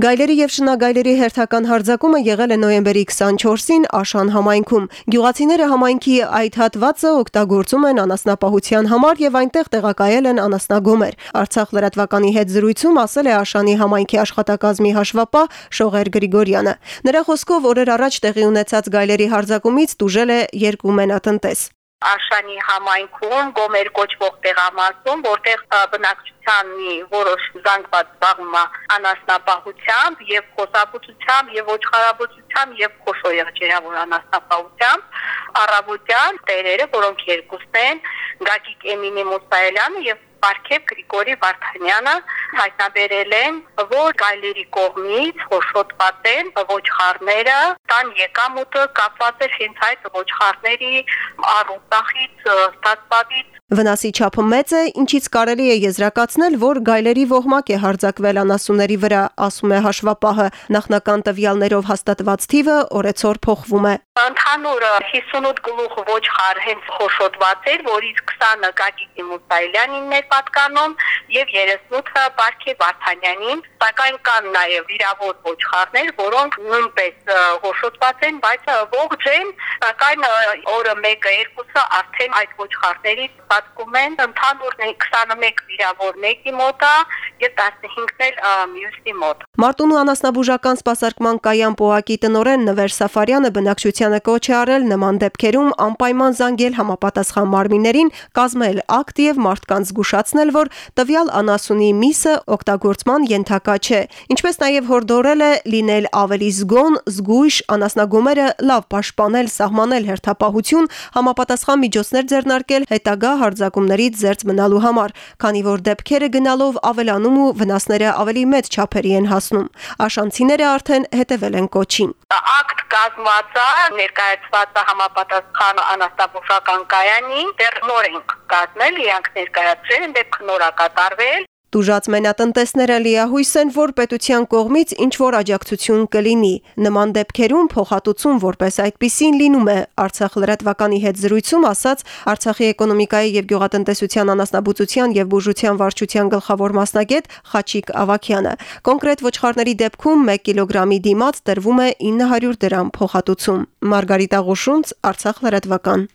Գայլերի եւ շնագայլերի հերթական հարձակումը եղել է նոյեմբերի 24-ին Աշան համայնքում։ Գյուղացիները համայնքի այդ հատվածը օգտագործում են անասնապահության համար եւ այնտեղ տեղակայել են անասնագոմեր։ Արցախ լրատվականի հետ զրույցում ասել է Աշանի համայնքի աշխատակազմի հաշվապահ Շողեր Գրիգորյանը։ Նրա խոսքով օրեր առաջ տեղի ունեցած գայլերի հարձակումից տուժել է երկու մենատնտես։ Աշանի համայնքում գոմեր կոչվող տեղամասում, որտեղ բնակչության մի որոշ զանգված զբաղվում է անասնապահությամբ եւ խոսապուծությամբ եւ ոչխարաբուծությամբ եւ խոշոր եղջերավոր անասնապահությամբ առավոտյան տերերը, որոնք երկուսն են Գագիկ Էմինի Մուսայելյանը եւ Պարքև Գրիգորի Վարդանյանը հայտնաբերել են, որ գայլերի կողմից խոշոտված են ոչխարները, տան եկամուտը կապված է հենց այդ ոչխարների առուտախից ստացվածից Վնասի չափը մեծ է, ինչից կարելի է եզրակացնել, որ գայլերի ոհմակ է հարձակվել անասունների վրա, ասում է հաշվապահը։ Նախնական տվյալներով հաստատված թիվը օրեցօր փոխվում է։ Ընդհանուր 58 գլուխ ոչխար հենց խոշոտված էր, որից 20-ը Գագիկի Մուսայելյանին էր պատկանում եւ 38-ը Պարքե Վարդանյանին, սակայն կան նաեւ վիրավոր ոչխարներ, որոնք նույնպես խոշոտված են, բայց ողջ են, սակայն օրը 1-ը 2-ը արդեն այդ ոչխարներից պատկում են ընդհանուր 21 վիրավոր մեկի մոտ է եւ 15-ն էլ մյուսի մոտ։ Մարտունու անասնաբուժական սպասարկման կայան պոակի տնորեն Նվեր Սաֆարյանը բնակչությանը կոչ է արել նման դեպքերում անպայման զանգել համապատասխան մարմիններին, կազմել ակտ եւ մարդկանց զգուշացնել, որ տվյալ անասունի միսը օգտագործման ենթակա չէ։ Ինչպես նաեւ հորդորել է լինել ավելի զգոն, զգույշ, անասնագումերը լավ պաշտպանել, սահմանել հերթապահություն, համապատասխան միջոցներ ձեռնարկել հետագա հարձակումներից զերծ մնալու համար, քանի որ դեպքերը գնալով ավելանում ու վնասները ավելի մեծ չափերի են հասնում։ Աշանցիները արդեն հետևել են կոչին։ Ակտ կազմված է, ներկայացված է համապատասխան անաստաբուժական կայանի, դեռ նոր ենք կազմել, իրանք ներկայացրել են, դեպք նոր է կատարվել Դուժած մենատնտեսները լիահույս են, որ պետության կողմից ինչ որ աջակցություն կլինի։ Նման դեպքերում փոխհատուցում որպես այդպիսին լինում է, Արցախ լրատվականի հետ զրույցում ասաց Արցախի էկոնոմիկայի եւ գյուղատնտեսության անասնաբուծության եւ բուժության վարչության գլխավոր մասնագետ Խաչիկ Ավակյանը։ Կոնկրետ ոչխարների դեպքում 1 կիլոգրամի դիմաց տրվում է 900 դրամ փոխհատուցում։ Մարգարիտ Աղուշունց, Արցախ լրատվական։